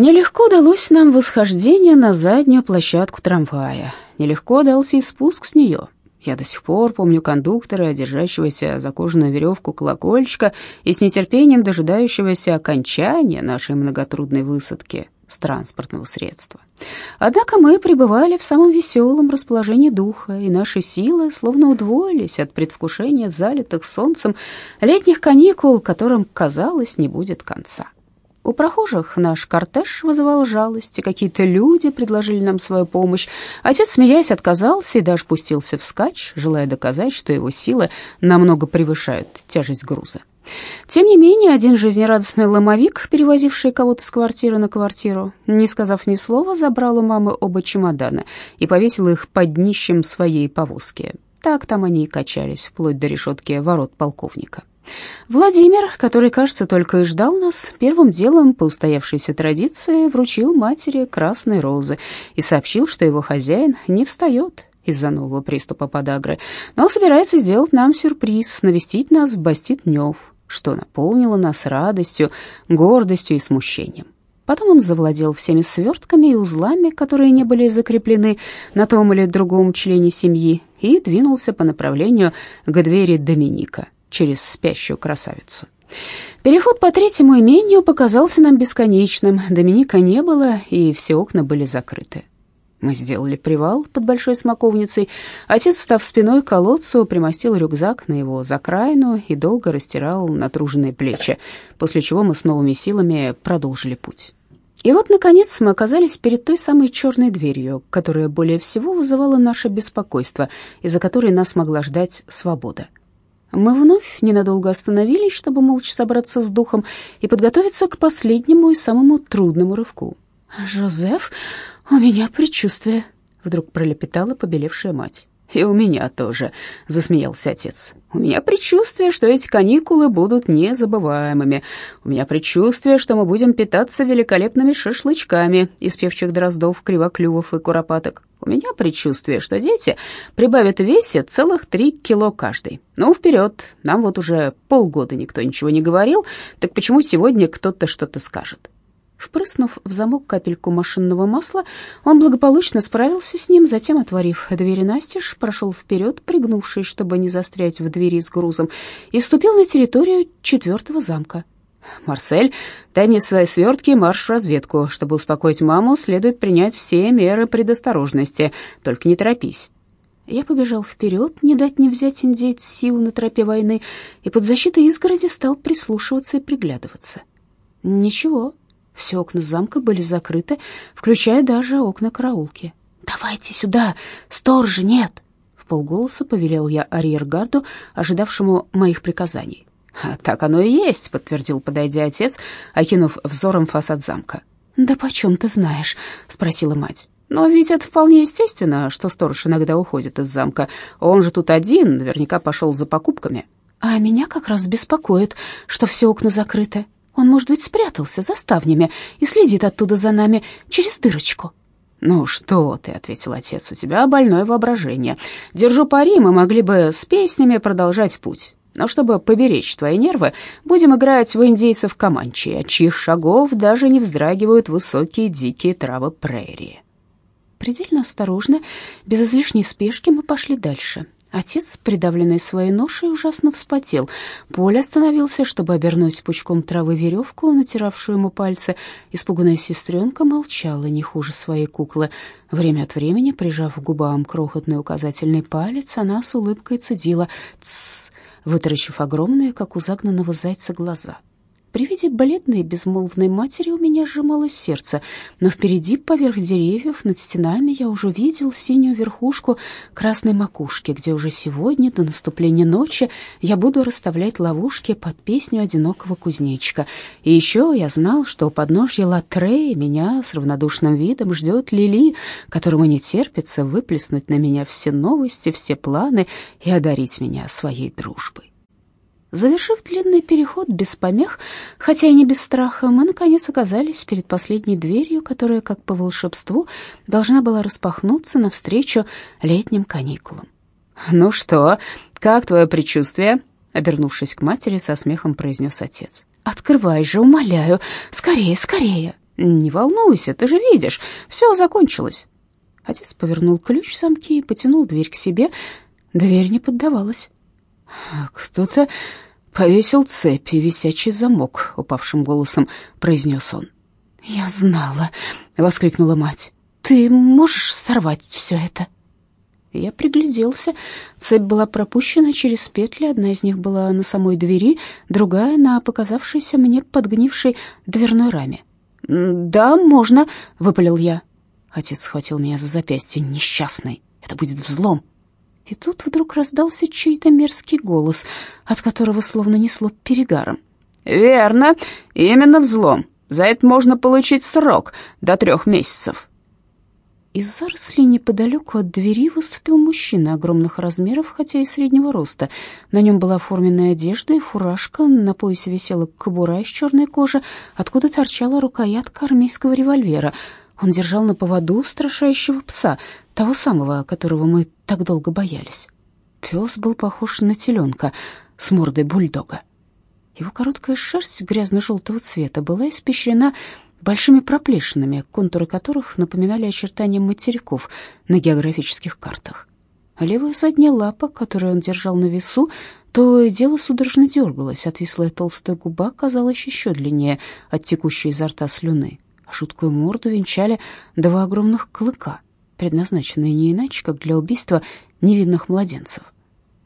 Нелегко далось нам восхождение на заднюю площадку трамвая. Нелегко дался и спуск с нее. Я до сих пор помню кондуктора, держащегося за кожаную веревку колокольчика и с нетерпением дожидающегося окончания нашей многотрудной высадки с транспортного средства. Однако мы пребывали в самом веселом расположении духа, и наши силы словно удвоились от предвкушения залитых солнцем летних каникул, которым, казалось, не будет конца. У прохожих наш кортеж вызывал жалость, и какие-то люди предложили нам свою помощь. Отец, смеясь, отказался и даже пустился вскачь, желая доказать, что его силы намного превышают тяжесть груза. Тем не менее, один жизнерадостный ломовик, перевозивший кого-то с квартиры на квартиру, не сказав ни слова, забрал у мамы оба чемодана и повесил их под днищем своей повозки. Так там они и качались, вплоть до решетки ворот полковника. Владимир, который, кажется, только и ждал нас, первым делом по устоявшейся традиции вручил матери красные розы и сообщил, что его хозяин не встает из-за нового приступа подагры, но собирается сделать нам сюрприз, навестить нас в Бастит-Нёв, что наполнило нас радостью, гордостью и смущением. Потом он завладел всеми свертками и узлами, которые не были закреплены на том или другом члене семьи, и двинулся по направлению к двери Доминика через спящую красавицу. Переход по третьему имению показался нам бесконечным. Доминика не было, и все окна были закрыты. Мы сделали привал под большой смоковницей. Отец, встав спиной к колодцу, примостил рюкзак на его закраину и долго растирал натруженные плечи, после чего мы с новыми силами продолжили путь. И вот, наконец, мы оказались перед той самой черной дверью, которая более всего вызывала наше беспокойство, из-за которой нас могла ждать свобода. Мы вновь ненадолго остановились, чтобы молча собраться с духом и подготовиться к последнему и самому трудному рывку. «Жозеф, у меня предчувствие», — вдруг пролепетала побелевшая мать. «И у меня тоже», — засмеялся отец. «У меня предчувствие, что эти каникулы будут незабываемыми. У меня предчувствие, что мы будем питаться великолепными шашлычками из певчих дроздов, кривоклювов и куропаток. У меня предчувствие, что дети прибавят в весе целых три кило каждый. Ну, вперед, нам вот уже полгода никто ничего не говорил, так почему сегодня кто-то что-то скажет?» Впрыснув в замок капельку машинного масла, он благополучно справился с ним, затем, отворив двери настежь, прошел вперед, пригнувшись, чтобы не застрять в двери с грузом, и вступил на территорию четвертого замка. «Марсель, дай мне свои свертки и марш в разведку. Чтобы успокоить маму, следует принять все меры предосторожности. Только не торопись». Я побежал вперед, не дать не взять индейц Сиу на тропе войны, и под защитой изгороди стал прислушиваться и приглядываться. Ничего, все окна замка были закрыты, включая даже окна караулки. «Давайте сюда! Сторожа нет!» В полголоса повелел я арьергарду, ожидавшему моих приказаний. «Так оно и есть», — подтвердил, подойдя отец, окинув взором фасад замка. «Да почем ты знаешь?» — спросила мать. «Но ведь это вполне естественно, что сторож иногда уходит из замка. Он же тут один, наверняка пошел за покупками». «А меня как раз беспокоит, что все окна закрыты», он, может быть, спрятался за ставнями и следит оттуда за нами через дырочку». «Ну что ты», — ответил отец, — «у тебя больное воображение. Держу пари, мы могли бы с песнями продолжать путь. Но чтобы поберечь твои нервы, будем играть в индейцев Каманчи, от чьих шагов даже не вздрагивают высокие дикие травы прерии». Предельно осторожно, без излишней спешки мы пошли дальше. Отец, придавленный своей ношей, ужасно вспотел. Поль остановился, чтобы обернуть пучком травы веревку, натиравшую ему пальцы. Испуганная сестренка молчала не хуже своей куклы. Время от времени, прижав к губам крохотный указательный палец, она с улыбкой цедила «Тссс», вытаращив огромные, как у загнанного зайца, глаза. При виде бледной безмолвной матери у меня сжималось сердце, но впереди, поверх деревьев, над стенами, я уже видел синюю верхушку красной макушки, где уже сегодня, до наступления ночи, я буду расставлять ловушки под песню одинокого кузнечика. И еще я знал, что у подножья Латреи меня с равнодушным видом ждет Лили, которому не терпится выплеснуть на меня все новости, все планы и одарить меня своей дружбой. Завершив длинный переход без помех, хотя и не без страха, мы, наконец, оказались перед последней дверью, которая, как по волшебству, должна была распахнуться навстречу летним каникулам. «Ну что, как твое предчувствие?» Обернувшись к матери, со смехом произнес отец. «Открывай же, умоляю! Скорее, скорее!» «Не волнуйся, ты же видишь, все закончилось». Отец повернул ключ в замке и потянул дверь к себе. Дверь не поддавалась. «Кто-то повесил цепь и висячий замок», — упавшим голосом произнес он. «Я знала», — воскликнула мать. «Ты можешь сорвать все это?» Я пригляделся. Цепь была пропущена через петли, одна из них была на самой двери, другая — на показавшейся мне подгнившей дверной раме. «Да, можно», — выпалил я. Отец схватил меня за запястье. «Несчастный, это будет взлом». И тут вдруг раздался чей-то мерзкий голос, от которого словно несло перегаром. «Верно, именно взлом. За это можно получить срок до трех месяцев». Из зарослей неподалеку от двери выступил мужчина огромных размеров, хотя и среднего роста. На нем была форменная одежда и фуражка, на поясе висела кобура из черной кожи, откуда торчала рукоятка армейского револьвера. Он держал на поводу устрашающего пса, того самого, которого мы так долго боялись. Пес был похож на теленка с мордой бульдога. Его короткая шерсть грязно-желтого цвета была испещрена большими проплешинами, контуры которых напоминали очертания материков на географических картах. А левая задняя лапа, которую он держал на весу, то и дело судорожно дергалась, отвислая толстая губа казалась еще длиннее от текущей изо рта слюны, а морду венчали два огромных клыка, предназначенные не иначе, как для убийства невинных младенцев.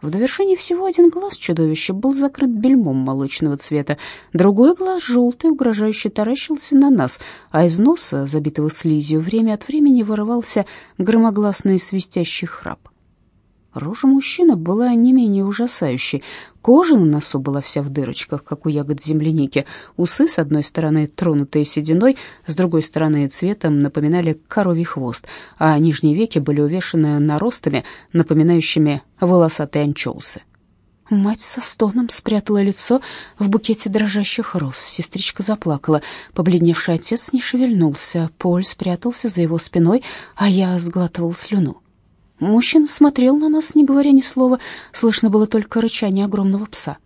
В довершении всего один глаз чудовища был закрыт бельмом молочного цвета, другой глаз, желтый, угрожающе таращился на нас, а из носа, забитого слизью, время от времени вырывался громогласный свистящий храп. Рожа мужчины была не менее ужасающей. Кожа на носу была вся в дырочках, как у ягод земляники. Усы, с одной стороны тронутые сединой, с другой стороны цветом напоминали коровий хвост, а нижние веки были увешаны наростами, напоминающими волосатые анчоусы. Мать со стоном спрятала лицо в букете дрожащих роз. Сестричка заплакала. Побледневший отец не шевельнулся. Поль спрятался за его спиной, а я сглатывал слюну. Мужчина смотрел на нас, не говоря ни слова. Слышно было только рычание огромного пса.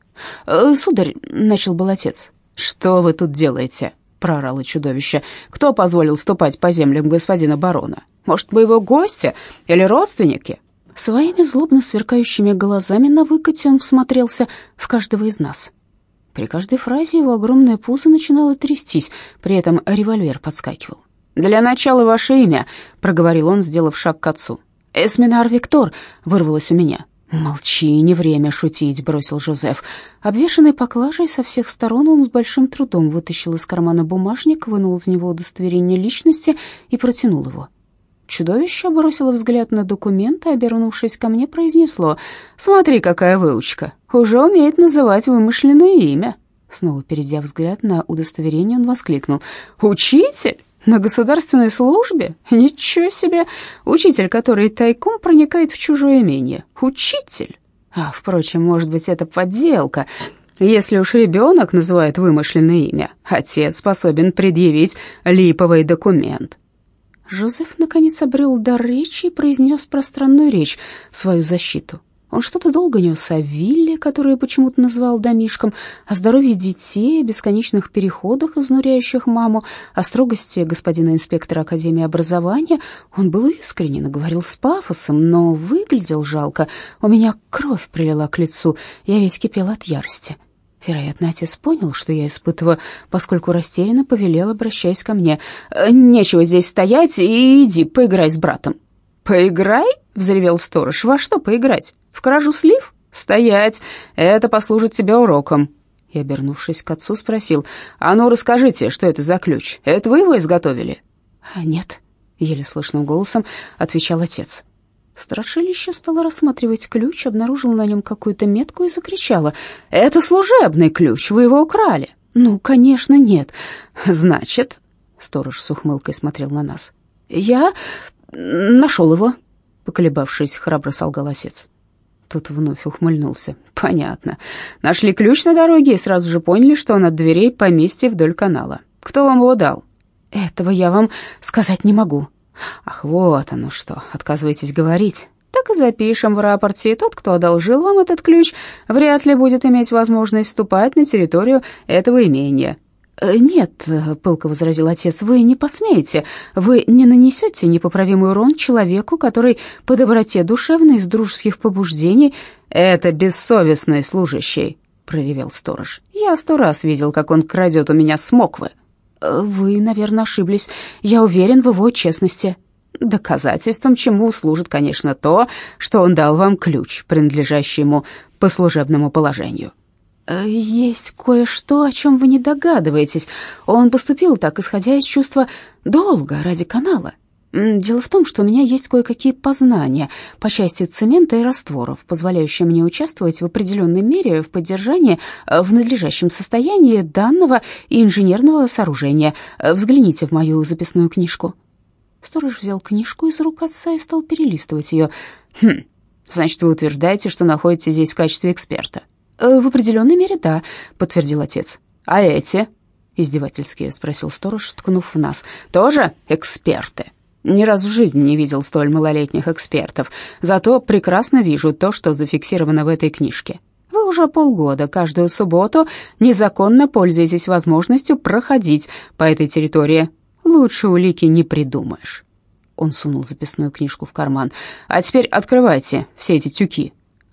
«Э, «Сударь», — начал был отец. «Что вы тут делаете?» — проорало чудовище. «Кто позволил ступать по землям господина барона? Может, мы его гости или родственники?» Своими злобно сверкающими глазами на выкате он всмотрелся в каждого из нас. При каждой фразе его огромное пузо начинало трястись, при этом револьвер подскакивал. «Для начала ваше имя», — проговорил он, сделав шаг к отцу. «Эсминар Виктор!» — вырвалось у меня. «Молчи, не время шутить», — бросил Жозеф. Обвешанный поклажей со всех сторон, он с большим трудом вытащил из кармана бумажник, вынул из него удостоверение личности и протянул его. Чудовище бросило взгляд на документ и, обернувшись ко мне, произнесло «Смотри, какая выучка! Уже умеет называть вымышленное имя!» Снова перейдя взгляд на удостоверение, он воскликнул «Учитель!» На государственной службе? Ничего себе! Учитель, который тайком проникает в чужое имение. Учитель! А, впрочем, может быть, это подделка. Если уж ребенок называет вымышленное имя, отец способен предъявить липовый документ. Жозеф наконец обрел дар речи и произнес пространную речь в свою защиту. Он что-то долго нес о вилле, которую почему-то назвал домишком, о здоровье детей, о бесконечных переходах, изнуряющих маму, о строгости господина инспектора Академии образования. Он был искренен и говорил с пафосом, но выглядел жалко. У меня кровь прилила к лицу, я весь кипел от ярости. Вероятно, отец понял, что я испытываю, поскольку растерянно повелел, обращаясь ко мне. «Нечего здесь стоять и иди поиграй с братом». «Поиграй?» — взревел сторож. «Во что поиграть? В кражу слив? Стоять! Это послужит тебе уроком!» И, обернувшись к отцу, спросил. «А ну, расскажите, что это за ключ? Это вы его изготовили?» «А «Нет», — еле слышным голосом отвечал отец. Страшилище стало рассматривать ключ, обнаружила на нем какую-то метку и закричала. «Это служебный ключ, вы его украли!» «Ну, конечно, нет. Значит...» Сторож с ухмылкой смотрел на нас. «Я нашел его», — поколебавшись, храбро солгал отец. Тут вновь ухмыльнулся. «Понятно. Нашли ключ на дороге и сразу же поняли, что он от дверей поместья вдоль канала. Кто вам его дал?» «Этого я вам сказать не могу». «Ах, вот оно что, отказываетесь говорить. Так и запишем в рапорте. Тот, кто одолжил вам этот ключ, вряд ли будет иметь возможность вступать на территорию этого имения». «Э, «Нет», — пылко возразил отец, — «вы не посмеете. Вы не нанесете непоправимый урон человеку, который по доброте душевной из дружеских побуждений...» «Это бессовестный служащий», — проревел сторож. «Я сто раз видел, как он крадет у меня смоквы». Э, «Вы, наверное, ошиблись. Я уверен в его честности». Доказательством чему служит, конечно, то, что он дал вам ключ, принадлежащий ему по служебному положению. Э, «Есть кое-что, о чем вы не догадываетесь. Он поступил так, исходя из чувства долга ради канала. Дело в том, что у меня есть кое-какие познания по части цемента и растворов, позволяющие мне участвовать в определенной мере в поддержании э, в надлежащем состоянии данного инженерного сооружения. Э, взгляните в мою записную книжку». Сторож взял книжку из рук отца и стал перелистывать ее. «Хм, значит, вы утверждаете, что находитесь здесь в качестве эксперта?» «В определенной мере, да», — подтвердил отец. «А эти?» — издевательски спросил сторож, ткнув в нас. «Тоже эксперты?» Ни разу в жизни не видел столь малолетних экспертов, зато прекрасно вижу то, что зафиксировано в этой книжке. Вы уже полгода каждую субботу незаконно пользуетесь возможностью проходить по этой территории. Лучше улики не придумаешь. Он сунул записную книжку в карман. А теперь открывайте все эти тюки.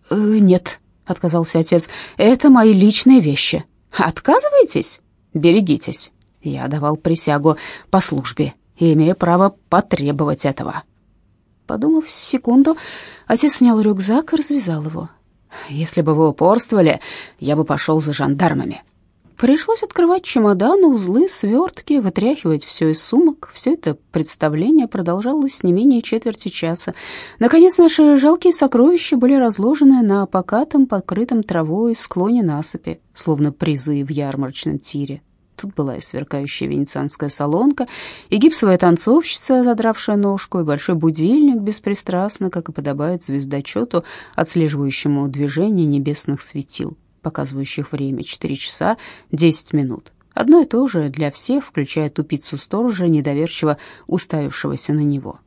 «Э, «Нет», — отказался отец, — «это мои личные вещи». «Отказываетесь? Берегитесь. Я давал присягу по службе и имею право потребовать этого». Подумав секунду, отец снял рюкзак и развязал его. «Если бы вы упорствовали, я бы пошел за жандармами». Пришлось открывать чемоданы, узлы, свертки, вытряхивать все из сумок. Все это представление продолжалось не менее четверти часа. Наконец, наши жалкие сокровища были разложены на покатом, покрытом травой склоне насыпи, словно призы в ярмарочном тире. Тут была и сверкающая венецианская солонка, и гипсовая танцовщица, задравшая ножку, и большой будильник, беспристрастно, как и подобает звездочету, отслеживающему движение небесных светил показывающих время 4 часа 10 минут. Одно и то же для всех, включая тупицу сторожа, недоверчиво уставившегося на него.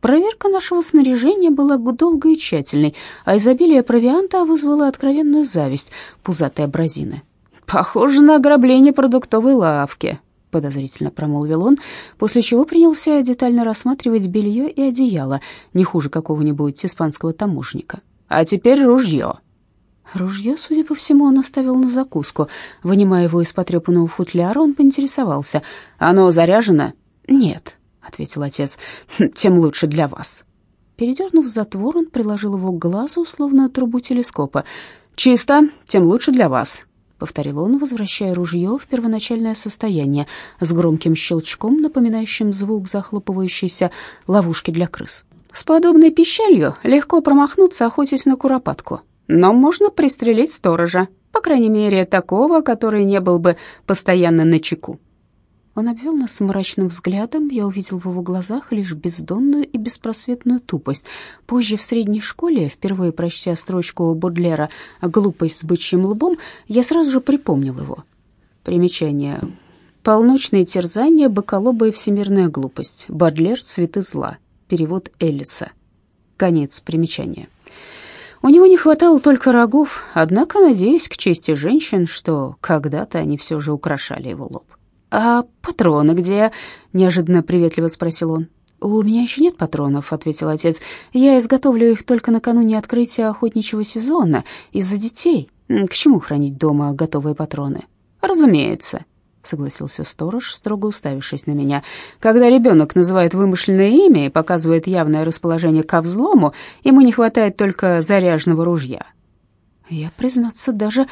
Проверка нашего снаряжения была долгой и тщательной, а изобилие провианта вызвало откровенную зависть пузатой абразины. «Похоже на ограбление продуктовой лавки», — подозрительно промолвил он, после чего принялся детально рассматривать белье и одеяло, не хуже какого-нибудь испанского таможника. «А теперь ружье». Ружье, судя по всему, он оставил на закуску. Вынимая его из потрепанного футляра, он поинтересовался. «Оно заряжено?» «Нет», — ответил отец, — «тем лучше для вас». Передернув затвор, он приложил его к глазу, словно трубу телескопа. «Чисто, тем лучше для вас», — повторил он, возвращая ружье в первоначальное состояние с громким щелчком, напоминающим звук захлопывающейся ловушки для крыс. «С подобной пищалью легко промахнуться, охотясь на куропатку», но можно пристрелить сторожа, по крайней мере, такого, который не был бы постоянно на чеку. Он обвел нас мрачным взглядом, я увидел в его глазах лишь бездонную и беспросветную тупость. Позже в средней школе, впервые прочтя строчку Бодлера «Глупость с бычьим лбом», я сразу же припомнил его. Примечание. «Полночные терзания, боколобая всемирная глупость». Бодлер «Цветы зла». Перевод Эллиса. Конец примечания. У него не хватало только рогов, однако, надеюсь, к чести женщин, что когда-то они все же украшали его лоб. «А патроны где?» — неожиданно приветливо спросил он. «У меня еще нет патронов», — ответил отец. «Я изготовлю их только накануне открытия охотничьего сезона из-за детей. К чему хранить дома готовые патроны?» «Разумеется», согласился сторож, строго уставившись на меня. Когда ребенок называет вымышленное имя и показывает явное расположение ко взлому, ему не хватает только заряженного ружья. Я, признаться, даже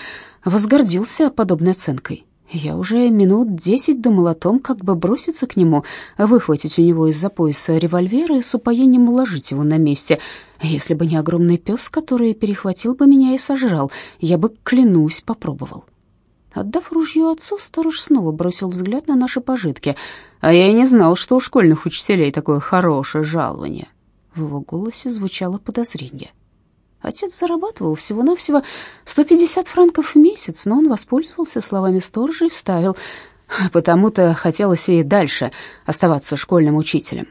возгордился подобной оценкой. Я уже минут десять думал о том, как бы броситься к нему, выхватить у него из-за пояса револьвер и с упоением уложить его на месте. Если бы не огромный пес, который перехватил бы меня и сожрал, я бы, клянусь, попробовал. Отдав ружье отцу, сторож снова бросил взгляд на наши пожитки. «А я и не знал, что у школьных учителей такое хорошее жалование». В его голосе звучало подозрение. Отец зарабатывал всего-навсего 150 франков в месяц, но он воспользовался словами сторожа и вставил. Потому-то хотелось и дальше оставаться школьным учителем.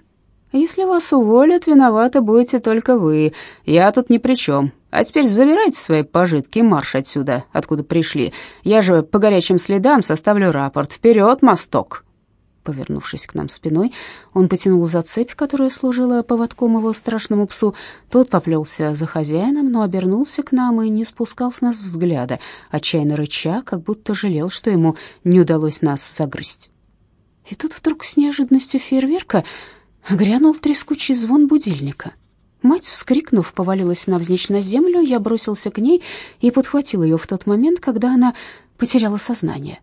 Если вас уволят, виноваты будете только вы. Я тут ни при чем. А теперь забирайте свои пожитки и марш отсюда, откуда пришли. Я же по горячим следам составлю рапорт. Вперед, мосток!» Повернувшись к нам спиной, он потянул за цепь, которая служила поводком его страшному псу. Тот поплелся за хозяином, но обернулся к нам и не спускал с нас взгляда, отчаянно рыча, как будто жалел, что ему не удалось нас загрызть. И тут вдруг с неожиданностью фейерверка грянул трескучий звон будильника. Мать, вскрикнув, повалилась навзничь на землю, я бросился к ней и подхватил ее в тот момент, когда она потеряла сознание.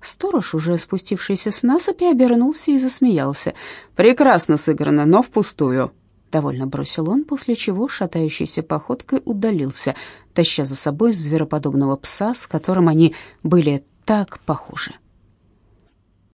Сторож, уже спустившийся с насыпи, обернулся и засмеялся. «Прекрасно сыграно, но впустую», — довольно бросил он, после чего шатающейся походкой удалился, таща за собой звероподобного пса, с которым они были так похожи.